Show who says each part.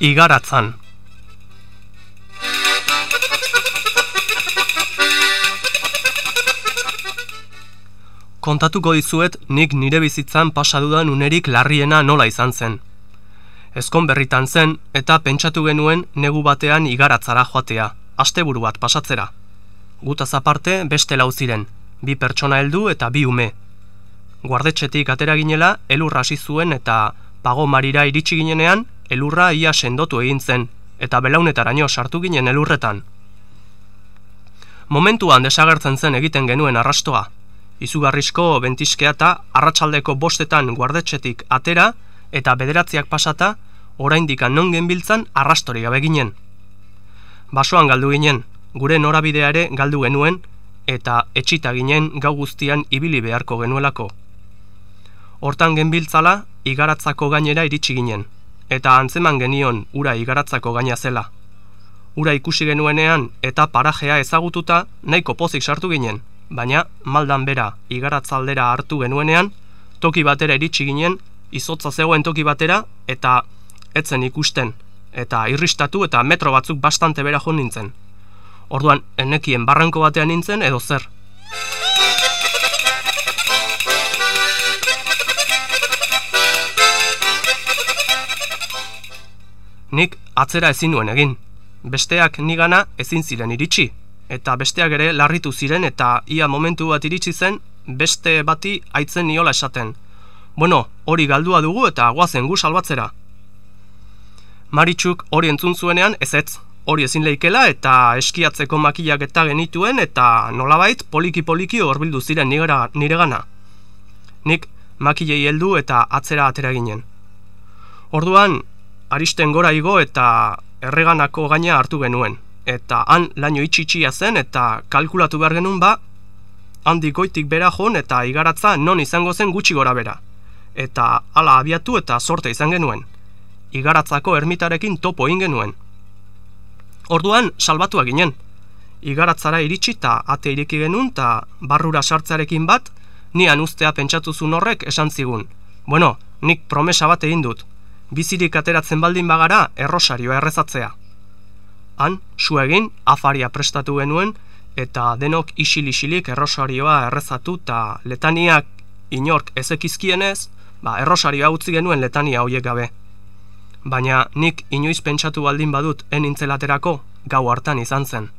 Speaker 1: Igaratzan Kontatuko dizuet nik nire bizitzan pasadudan unerik larriena nola izan zen. Ezkon berritan zen eta pentsatu genuen negu batean igaratzara joatea, asteburu bat pasatzera. Gutaz aparte beste lau ziren, bi pertsona heldu eta bi ume. Guardetxetik atera ginela elurra hasi zuen eta pago marira iritsi ginenean elurra ia sendotu egin zen eta belaunetaraino sartu ginen elurretan. Momentuan desagertzen zen egiten genuen arrastoa, izugarrizko bentiskeata eta arratsaldeko bostetan guardetxetik atera eta bederatziak pasata oraindik non genbiltzan arrastori gabe ginen. Basoan galdu ginen, gure norabidea ere galdu genuen eta etxita ginen gau guztian ibili beharko genuelako. Hortan genbiltzala igaratzako gainera iritsi ginen eta antzeman genion ura igaratzako gaina zela. Ura ikusi genuenean eta parajea ezagututa nahiko pozik sartu ginen baina maldan bera igaratzaldera hartu genuenean, toki batera iritsi ginen, izotza zegoen toki batera, eta etzen ikusten, eta irristatu eta metro batzuk bastante bera jo nintzen. Orduan, enekien barranko batean nintzen edo zer. Atzera ezin nuen egin. Besteak nigana ezin ziren iritsi, eta besteak ere larritu ziren eta ia momentu bat iritsi zen beste bati aitzen niola esaten. Bueno, hori galdua dugu eta guazen gu salbatzera. Maritxuk hori entzun zuenean ez ez, hori ezin leikela eta eskiatzeko makillak eta genituen eta nolabait poliki-poliki horbildu ziren nigera, nire gana. Nik makillei heldu eta atzera atera ginen. Orduan, aristen gora igo eta erreganako gaina hartu genuen, eta han laino itxitxia zen eta kalkulatu behar genuen ba, handi goitik bera joan eta igaratza non izango zen gutxi gora bera. Eta hala abiatu eta sorte izan genuen. Igaratzako ermitarekin topo egin genuen. Orduan salbatu ginen. Igaratzara iritsi eta ate iriki genuen eta barrura sartzearekin bat, nian ustea pentsatu zuen horrek esan zigun. Bueno, nik promesa bat egin dut. Bizirik ateratzen baldin bagara errosarioa errezatzea han, su egin, afaria prestatu genuen, eta denok isil-isilik errosarioa errezatu, eta letaniak inork ezekizkienez, ba, errosarioa utzi genuen letania hoiek gabe. Baina nik inoiz pentsatu baldin badut enintzelaterako gau hartan izan zen.